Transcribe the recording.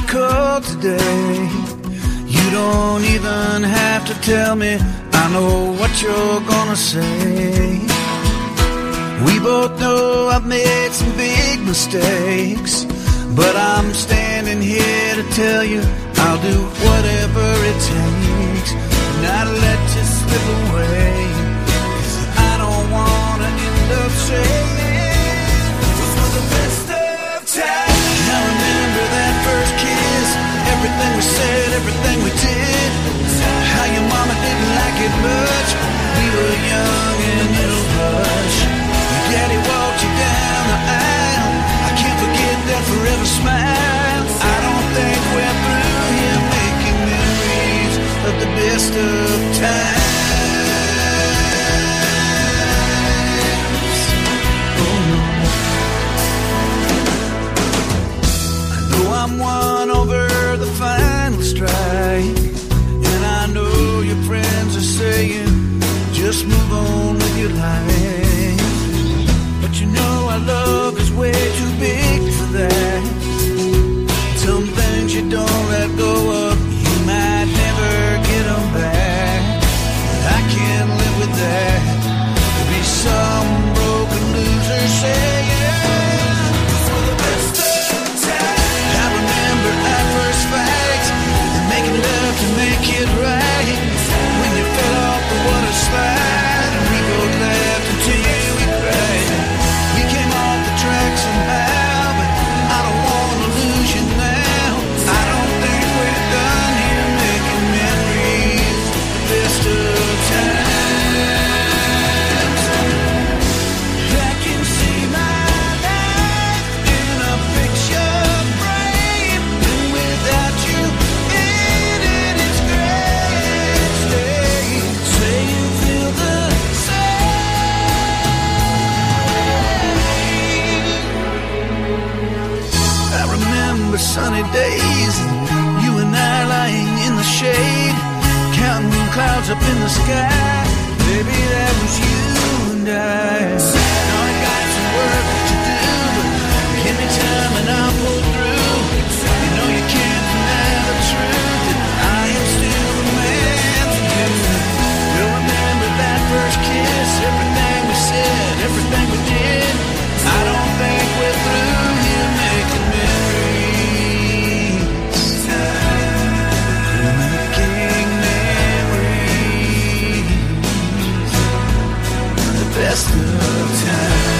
you cook today. You don't even have to tell me, I know what you're gonna say. We both know I've made some big mistakes, but I'm standing here to tell you I'll do whatever it takes not let you slip away. I'm one over the final strike. And I know your friends are saying, just move on with your life. But you know our love is way too big. were sunny days, and you and I lying in the shade, counting clouds up in the sky. Baby, that was you and I. best of times.